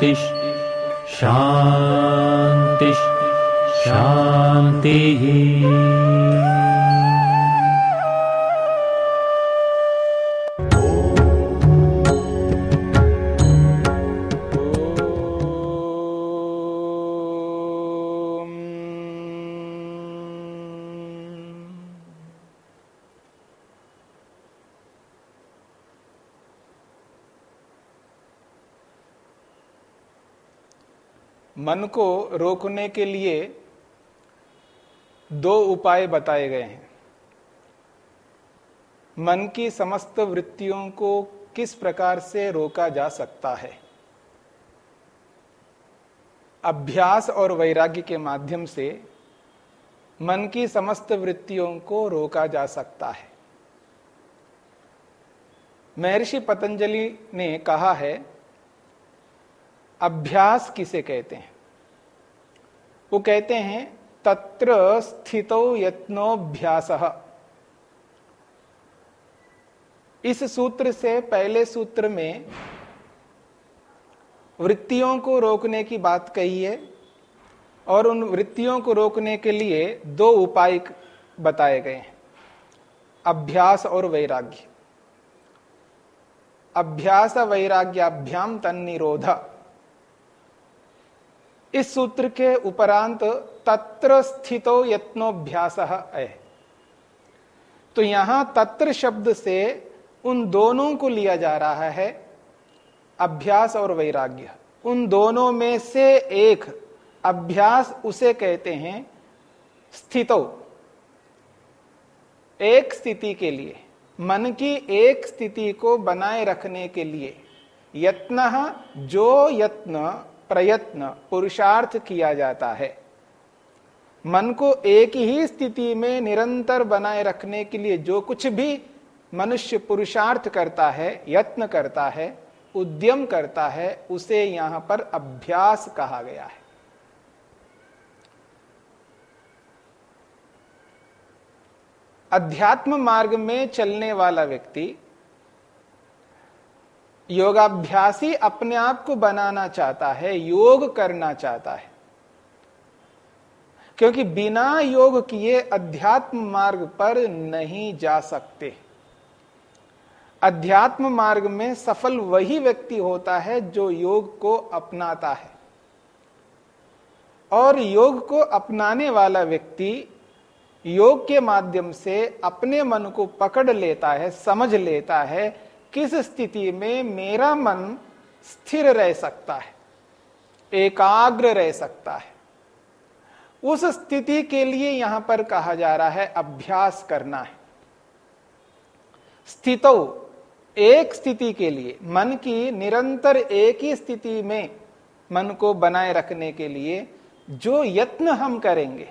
शान्तिः शांति। शान्तिः मन को रोकने के लिए दो उपाय बताए गए हैं। मन की समस्त वृत्तियों को किस प्रकार से रोका जा सकता है? अभ्यास और वैराग्य के माध्यम से मन की समस्त वृत्तियों को रोका जा सकता है। महर्षि पतंजलि ने कहा है, अभ्यास किसे कहते हैं? वो कहते हैं, तत्र स्थितो यत्नोभ्यास इस सूत्र से पहले सूत्र में वृत्तियों को रोकने की बात कही है, और उन वृत्तियों को रोकने के लिए दो उपाय बताए गए हैं। अभ्यास और वैराग्य। अभ्यास वैराग्याभ्याम तन्निरोध। इस सूत्र के उपरांत तत्र स्थितो यत्नोभ्यास है तो यहाँ तत्र शब्द से उन दोनों को लिया जा रहा है अभ्यास और वैराग्य। उन दोनों में से एक अभ्यास उसे कहते हैं स्थितो। एक स्थिति के लिए, मन की एक स्थिति को बनाए रखने के लिए, यत्न जो यत्न प्रयत्न पुरुषार्थ किया जाता है। मन को एक ही स्थिति में निरंतर बनाए रखने के लिए जो कुछ भी मनुष्य पुरुषार्थ करता है, यत्न करता है, उद्यम करता है, उसे यहाँ पर अभ्यास कहा गया है। अध्यात्म मार्ग में चलने वाला व्यक्ति योगाभ्यासी अपने आप को बनाना चाहता है, योग करना चाहता है। क्योंकि बिना योग किए अध्यात्म मार्ग पर नहीं जा सकते। अध्यात्म मार्ग में सफल वही व्यक्ति होता है जो योग को अपनाता है। और योग को अपनाने वाला व्यक्ति योग के माध्यम से अपने मन को पकड़ लेता है, समझ लेता है किस स्थिति में मेरा मन स्थिर रह सकता है? एकाग्र रह सकता है। उस स्थिति के लिए यहाँ पर कहा जा रहा है अभ्यास करना है। स्थितो, एक स्थिति के लिए, मन की निरंतर एक ही स्थिति में मन को बनाए रखने के लिए जो यत्न हम करेंगे,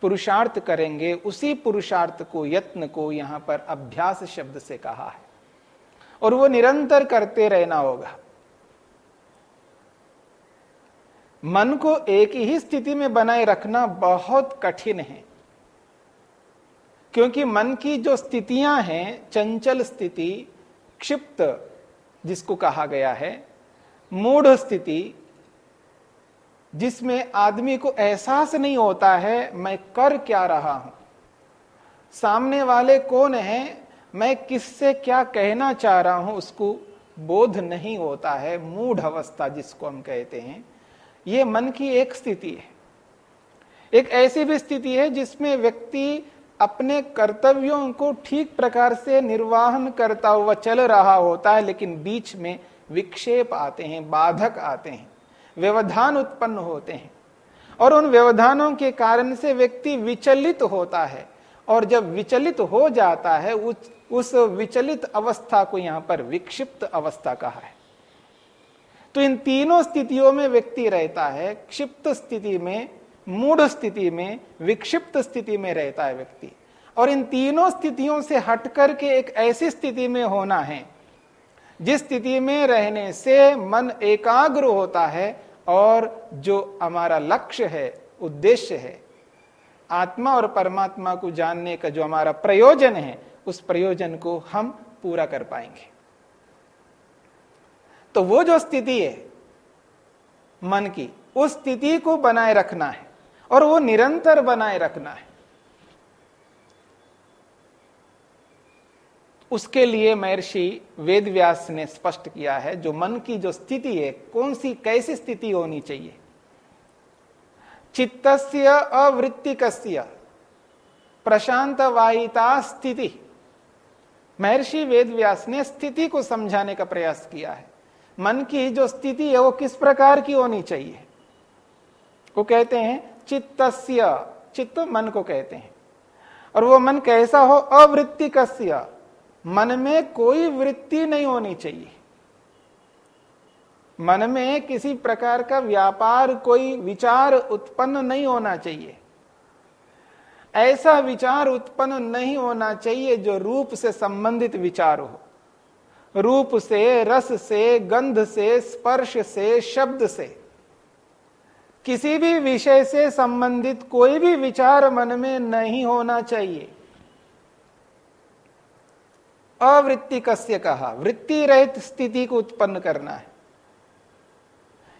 पुरुषार्थ करेंगे, उसी पुरुषार्थ को, यत्न को यहाँ पर अभ्यास शब्द से कहा है। और वो निरंतर करते रहना होगा। मन को एक ही स्थिति में बनाए रखना बहुत कठिन है। क्योंकि मन की जो स्थितियाँ हैं, चंचल स्थिति, क्षिप्त, जिसको कहा गया है, मूढ़ स्थिति, जिसमें आदमी को एहसास नहीं होता है, मैं कर क्या रहा हूँ? सामने वाले कौन है? मैं किससे क्या कहना चाह रहा हूँ, उसको बोध नहीं होता है, मूढ़ अवस्था जिसको हम कहते हैं, ये मन की एक स्थिति है। एक ऐसी भी स्थिति है जिसमें व्यक्ति अपने कर्तव्यों को ठीक प्रकार से निर्वाहन करता हुआ चल रहा होता है, लेकिन बीच में विक्षेप आते हैं, बाधक आते हैं, व्यवधान उत्पन्न होते हैं। और उन व्यवधानों के कारण से व्यक्ति विचलित होता है, और जब विचलित हो जाता है, उस उस विचलित अवस्था को यहाँ पर विक्षिप्त अवस्था कहा है। तो इन तीनों स्थितियों में व्यक्ति रहता है, क्षिप्त स्थिति में, मूढ़ स्थिति में, विक्षिप्त स्थिति में रहता है व्यक्ति। और इन तीनों स्थितियों से हटकर के एक ऐसी स्थिति में होना है, जिस स्थिति में रहने से मन एकाग्र होता है और जो हमारा लक्ष्य है, उद्देश्य है आत्मा और परमात्मा को जानने का जो हमारा प्रयोजन है, उस प्रयोजन को हम पूरा कर पाएँगे। तो वो जो स्थिति है, मन की, उस स्थिति को बनाए रखना है और वो निरंतर बनाए रखना है। उसके लिए महर्षि वेदव्यास ने स्पष्ट किया है, जो मन की जो स्थिति है, कौन सी, कैसी स्थिति होनी चाहिए? चित्तस्य अवृत्तिकस्य। प्रशांत वाहिता स्थिति महर्षि वेदव्यास ने स्थिति को समझाने का प्रयास किया है। मन की जो स्थिति है वो किस प्रकार की होनी चाहिए? वो कहते हैं, चित्तस्य। चित्त मन को कहते हैं। और वो मन कैसा हो? अवृत्तिकस्य। मन में कोई वृत्ति नहीं होनी चाहिए। मन में किसी प्रकार का व्यापार, कोई विचार उत्पन्न नहीं होना चाहिए। ऐसा विचार उत्पन्न नहीं होना चाहिए जो रूप से संबंधित विचार हो। रूप से, रस से, गंध से, स्पर्श से, शब्द से। किसी भी विषय से संबंधित कोई भी विचार मन में नहीं होना चाहिए। अवृत्ति कस्य कहा? वृत्ति रहित स्थिति को उत्पन्न करना है।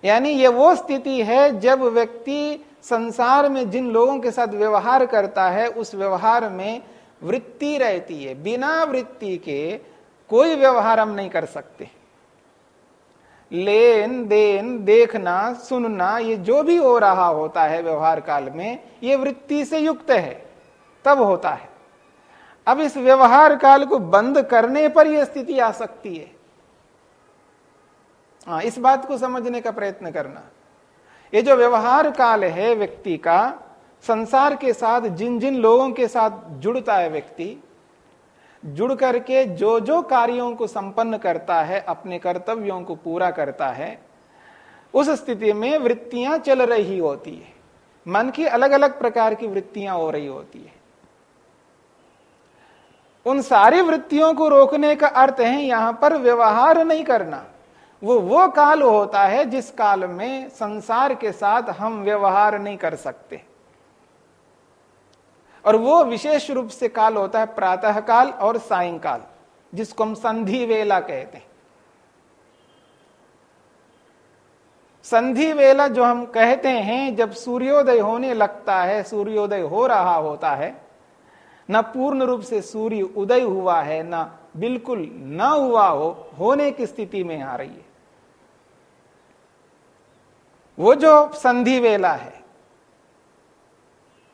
यानी ये वो स्थिति है जब व्यक्ति संसार में जिन लोगों के साथ व्यवहार करता है, उस व्यवहार में वृत्ति रहती है। बिना वृत्ति के कोई व्यवहार हम नहीं कर सकते। लेन देन, देखना, सुनना, ये जो भी हो रहा होता है व्यवहार काल में, ये वृत्ति से युक्त है। तब होता है। अब इस व्यवहार काल को बंद करने पर यह स्थिति आ सकती है। हाँ इस बात को समझने का प्रयत्न करना। ये जो व्यवहार काल है व्यक्ति का, संसार के साथ जिन जिन लोगों के साथ जुड़ता है व्यक्ति, जुड़ करके जो जो कार्यों को संपन्न करता है, अपने कर्तव्यों को पूरा करता है, उस स्थिति में वृत्तियाँ चल रही होती है। मन की अलग अलग प्रकार की वृत्तियाँ हो रही होती है। उन सारी वृत्तियों को रोकने का अर्थ है, यहाँ पर व्यवहार नहीं करना। वो वो काल होता है जिस काल में संसार के साथ हम व्यवहार नहीं कर सकते। और वो विशेष रूप से काल होता है प्रातः काल और सायंकाल, जिसको हम संधि वेला कहते हैं। संधि वेला जो हम कहते हैं, जब सूर्योदय होने लगता है, सूर्योदय हो रहा होता है, न पूर्ण रूप से सूर्य उदय हुआ है, न बिल्कुल न हुआ हो, होने की स्थिति में आ रही है। वो जो संधि वेला है,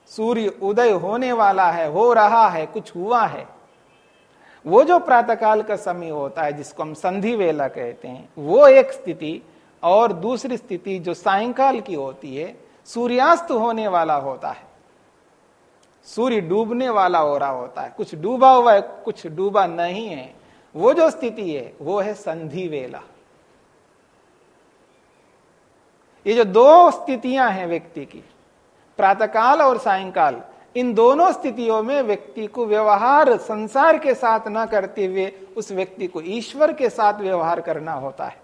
सूर्य उदय होने वाला है, हो रहा है, कुछ हुआ है, वो जो प्रातःकाल का समय होता है, जिसको हम संधि वेला कहते हैं, वो एक स्थिति और दूसरी स्थिति जो सायंकाल की होती है, सूर्यास्त होने वाला होता है। सूर्य डूबने वाला हो रहा होता है। कुछ डूबा हुआ है, कुछ डूबा नहीं है। वो जो स्थिति है, वो है संधि वेला। ये जो दो स्थितियाँ हैं व्यक्ति की, प्रातःकाल और सायंकाल, इन दोनों स्थितियों में व्यक्ति को व्यवहार संसार के साथ न करते हुए उस व्यक्ति को ईश्वर के साथ व्यवहार करना होता है।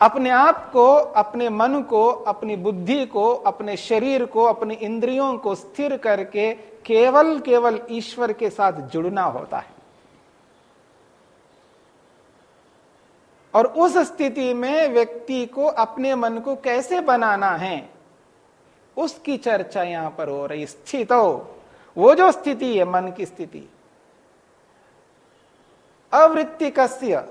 अपने आप को, अपने मन को, अपनी बुद्धि को, अपने शरीर को, अपनी इंद्रियों को स्थिर करके केवल केवल ईश्वर के साथ जुड़ना होता है। और उस स्थिति में व्यक्ति को अपने मन को कैसे बनाना है? उसकी चर्चा यहाँ पर हो रही, स्थित हो। वो जो स्थिति है, मन की स्थिति। अवृत्तिकस्य,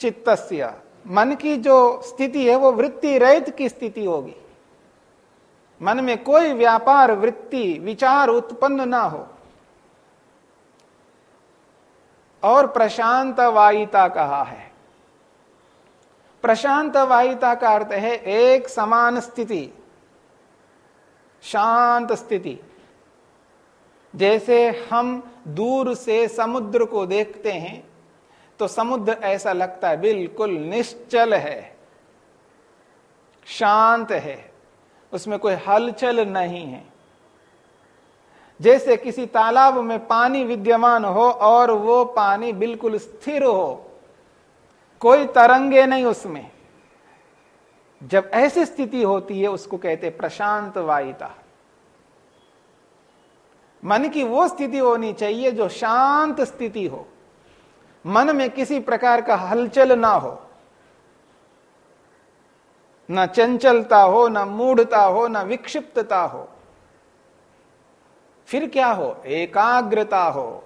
चित्तस्य। मन की जो स्थिति है, वो वृत्ति रहित की स्थिति होगी। मन में कोई व्यापार, वृत्ति, विचार उत्पन्न ना हो। और प्रशांत वायिता कहा है प्रशांत वायिता का अर्थ है एक समान स्थिति, शांत स्थिति। जैसे हम दूर से समुद्र को देखते हैं तो समुद्र ऐसा लगता है बिल्कुल निश्चल है, शांत है, उसमें कोई हलचल नहीं है। जैसे किसी तालाब में पानी विद्यमान हो और वो पानी बिल्कुल स्थिर हो कोई तरंगे नहीं उसमें। जब ऐसी स्थिति होती है, उसको कहते प्रशांत वायिता मन की वो स्थिति होनी चाहिए जो शांत स्थिति हो। मन में किसी प्रकार का हलचल ना हो। ना चंचलता हो, ना मूढ़ता हो, ना विक्षिप्तता हो। फिर क्या हो? एकाग्रता हो।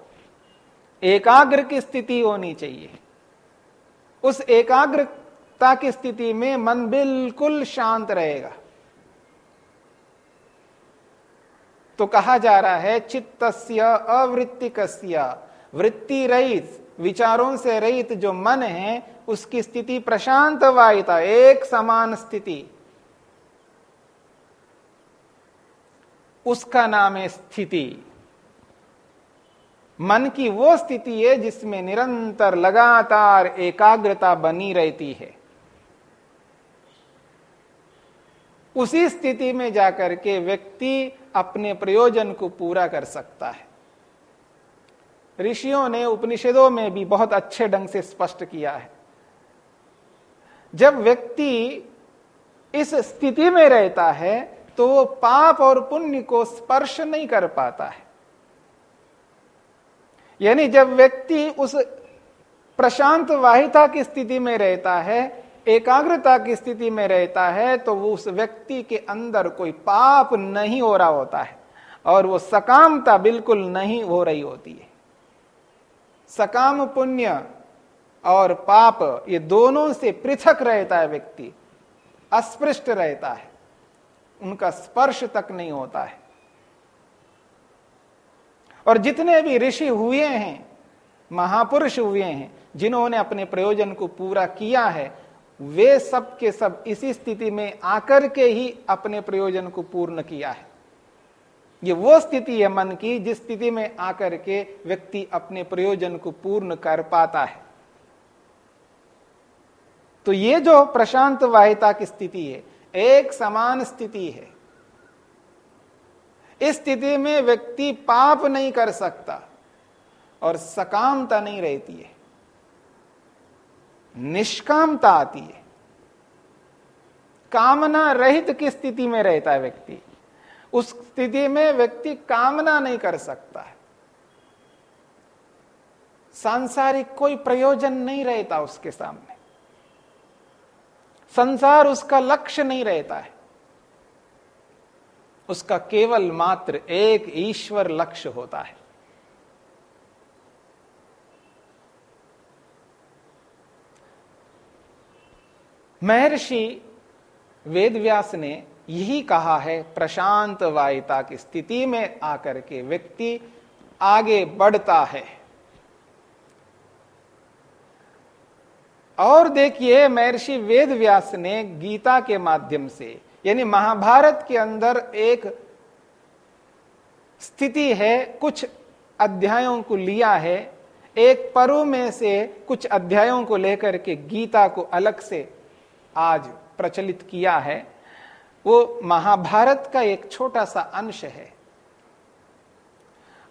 एकाग्र की स्थिति होनी चाहिए। उस एकाग्रता की स्थिति में मन बिल्कुल शांत रहेगा। तो कहा जा रहा है, चित्तस्य अवृत्तिकस्य, वृत्ति रहित, विचारों से रहित जो मन है, उसकी स्थिति प्रशांत वायता एक समान स्थिति। उसका नाम है स्थिति। मन की वो स्थिति है जिसमें निरंतर लगातार एकाग्रता बनी रहती है। उसी स्थिति में जाकर के व्यक्ति अपने प्रयोजन को पूरा कर सकता है। ऋषियों ने उपनिषदों में भी बहुत अच्छे ढंग से स्पष्ट किया है। जब व्यक्ति इस स्थिति में रहता है तो वो पाप और पुण्य को स्पर्श नहीं कर पाता है। यानी जब व्यक्ति उस प्रशांत वाहिता की स्थिति में रहता है, एकाग्रता की स्थिति में रहता है तो वो उस व्यक्ति के अंदर कोई पाप नहीं हो रहा होता है और वो सकामता बिल्कुल नहीं हो रही होती है। सकाम, पुण्य और पाप, ये दोनों से पृथक रहता है व्यक्ति, अस्पृष्ट रहता है, उनका स्पर्श तक नहीं होता है। और जितने भी ऋषि हुए हैं, महापुरुष हुए हैं, जिन्होंने अपने प्रयोजन को पूरा किया है, वे सब के सब इसी स्थिति में आकर के ही अपने प्रयोजन को पूर्ण किया है। ये वो स्थिति है मन की, जिस स्थिति में आकर के व्यक्ति अपने प्रयोजन को पूर्ण कर पाता है। तो ये जो प्रशांत वाहिता की स्थिति है, एक समान स्थिति है। इस स्थिति में व्यक्ति पाप नहीं कर सकता और सकामता नहीं रहती है। निष्कामता आती है। कामना रहित की स्थिति में रहता है व्यक्ति? उस स्थिति में व्यक्ति कामना नहीं कर सकता है। सांसारिक कोई प्रयोजन नहीं रहता उसके सामने। संसार उसका लक्ष्य नहीं रहता है। उसका केवल मात्र एक ईश्वर लक्ष्य होता है। महर्षि वेदव्यास ने यही कहा है, प्रशांत वायता की स्थिति में आकर के व्यक्ति आगे बढ़ता है। और देखिए, महर्षि वेद व्यास ने गीता के माध्यम से यानी महाभारत के अंदर एक स्थिति है, कुछ अध्यायों को लिया है, एक पर्व में से कुछ अध्यायों को लेकर के गीता को अलग से आज प्रचलित किया है। वो महाभारत का एक छोटा सा अंश है।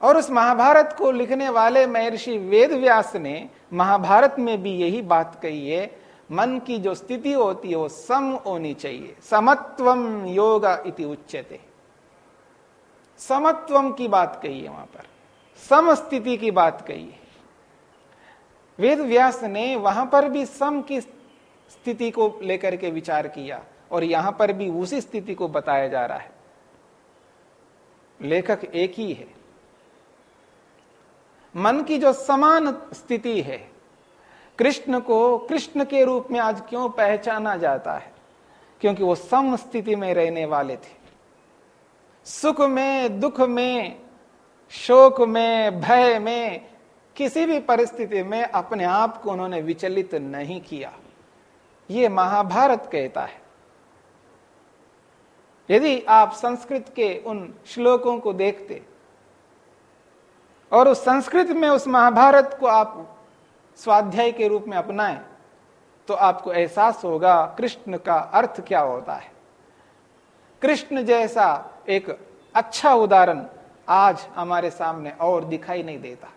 और उस महाभारत को लिखने वाले महर्षि वेद व्यास ने महाभारत में भी यही बात कही है मन की जो स्थिति होती है, वो सम होनी चाहिए। समत्वम योग इति उच्चते समत्वम की बात कही है वहाँ पर। सम स्थिति की बात कही है। वेद व्यास ने वहाँ पर भी सम की स्थिति को लेकर के विचार किया और यहाँ पर भी उसी स्थिति को बताया जा रहा है। लेखक एक ही है। मन की जो समान स्थिति है कृष्ण को कृष्ण के रूप में आज क्यों पहचाना जाता है? क्योंकि वो सम स्थिति में रहने वाले थे। सुख में, दुख में, शोक में, भय में, किसी भी परिस्थिति में अपने आप को उन्होंने विचलित नहीं किया। ये महाभारत कहता है। यदि आप संस्कृत के उन श्लोकों को देखते, और उस संस्कृत में उस महाभारत को आप स्वाध्याय के रूप में अपनाएँ तो आपको एहसास होगा कृष्ण का अर्थ क्या होता है। कृष्ण जैसा एक अच्छा उदाहरण आज हमारे सामने और दिखाई नहीं देता।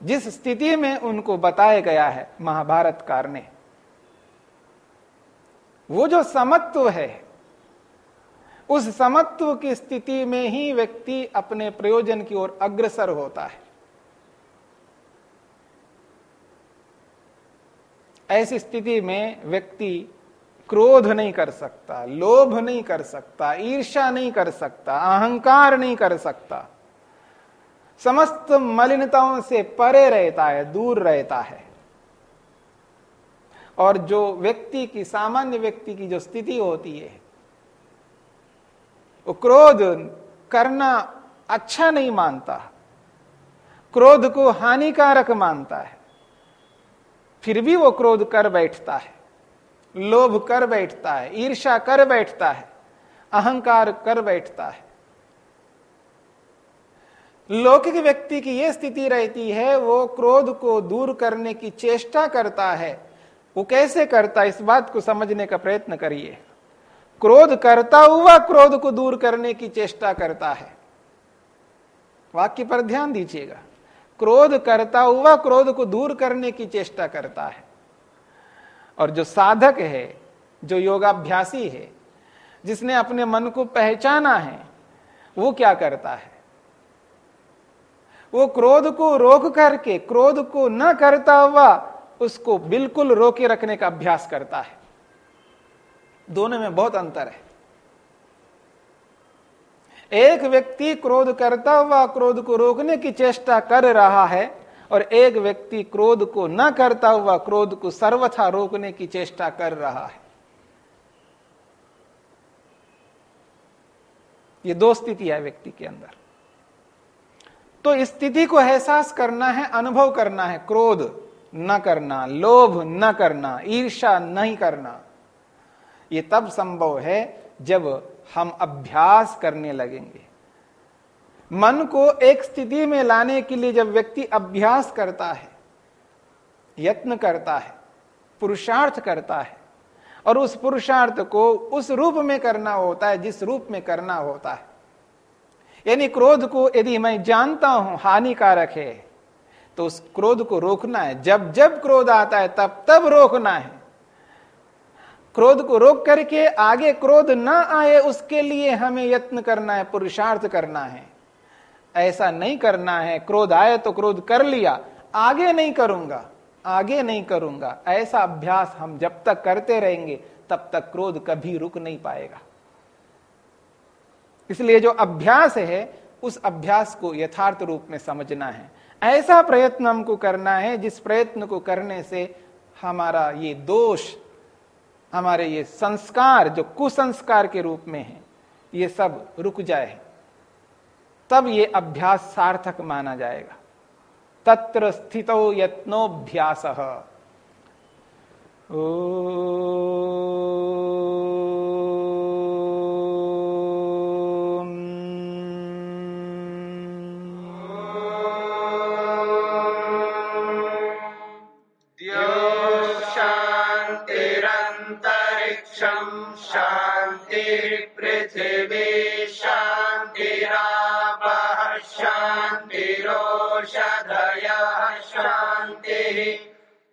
जिस स्थिति में उनको बताया गया है महाभारत कार ने, वो जो समत्व है, उस समत्व की स्थिति में ही व्यक्ति अपने प्रयोजन की ओर अग्रसर होता है। ऐसी स्थिति में व्यक्ति क्रोध नहीं कर सकता, लोभ नहीं कर सकता ईर्षा नहीं कर सकता, अहंकार नहीं कर सकता। समस्त मलिनताओं से परे रहता है, दूर रहता है। और जो व्यक्ति की, सामान्य व्यक्ति की जो स्थिति होती है, वो क्रोध करना अच्छा नहीं मानता। क्रोध को हानिकारक मानता है। फिर भी वो क्रोध कर बैठता है, लोभ कर बैठता है ईर्षा कर बैठता है, अहंकार कर बैठता है। लौकिक व्यक्ति की यह स्थिति रहती है, वो क्रोध को दूर करने की चेष्टा करता है। वो कैसे करता है, इस बात को समझने का प्रयत्न करिए। क्रोध करता हुआ क्रोध को दूर करने की चेष्टा करता है। वाक्य पर ध्यान दीजिएगा। क्रोध करता हुआ क्रोध को दूर करने की चेष्टा करता है। और जो साधक है, जो योगाभ्यासी है, जिसने अपने मन को पहचाना है, वो क्या करता है? वो क्रोध को रोक करके, क्रोध को न करता हुआ उसको बिल्कुल रोके रखने का अभ्यास करता है। दोनों में बहुत अंतर है। एक व्यक्ति क्रोध करता हुआ क्रोध को रोकने की चेष्टा कर रहा है और एक व्यक्ति क्रोध को न करता हुआ क्रोध को सर्वथा रोकने की चेष्टा कर रहा है। ये दो स्थिति है व्यक्ति के अंदर। तो इस स्थिति को एहसास करना है, अनुभव करना है, क्रोध न करना, लोभ न करना ईर्षा नहीं करना। ये तब संभव है जब हम अभ्यास करने लगेंगे। मन को एक स्थिति में लाने के लिए जब व्यक्ति अभ्यास करता है, यत्न करता है, पुरुषार्थ करता है, और उस पुरुषार्थ को उस रूप में करना होता है, जिस रूप में करना होता है। यानी क्रोध को यदि मैं जानता हूँ, हानिकारक है तो उस क्रोध को रोकना है। जब जब क्रोध आता है, तब तब रोकना है। क्रोध को रोक करके आगे क्रोध ना आए, उसके लिए हमें यत्न करना है, पुरुषार्थ करना है। ऐसा नहीं करना है, क्रोध आए तो क्रोध कर लिया, आगे नहीं करूँगा, आगे नहीं करूँगा। ऐसा अभ्यास हम जब तक करते रहेंगे, तब तक क्रोध कभी रुक नहीं पाएगा। इसलिए जो अभ्यास है, उस अभ्यास को यथार्थ रूप में समझना है। ऐसा प्रयत्न हमको करना है, जिस प्रयत्न को करने से हमारा ये दोष हमारे ये संस्कार जो कुसंस्कार के रूप में है, ये सब रुक जाए, तब ये अभ्यास सार्थक माना जाएगा। तत्र स्थित यत्नोभ्यास। ओ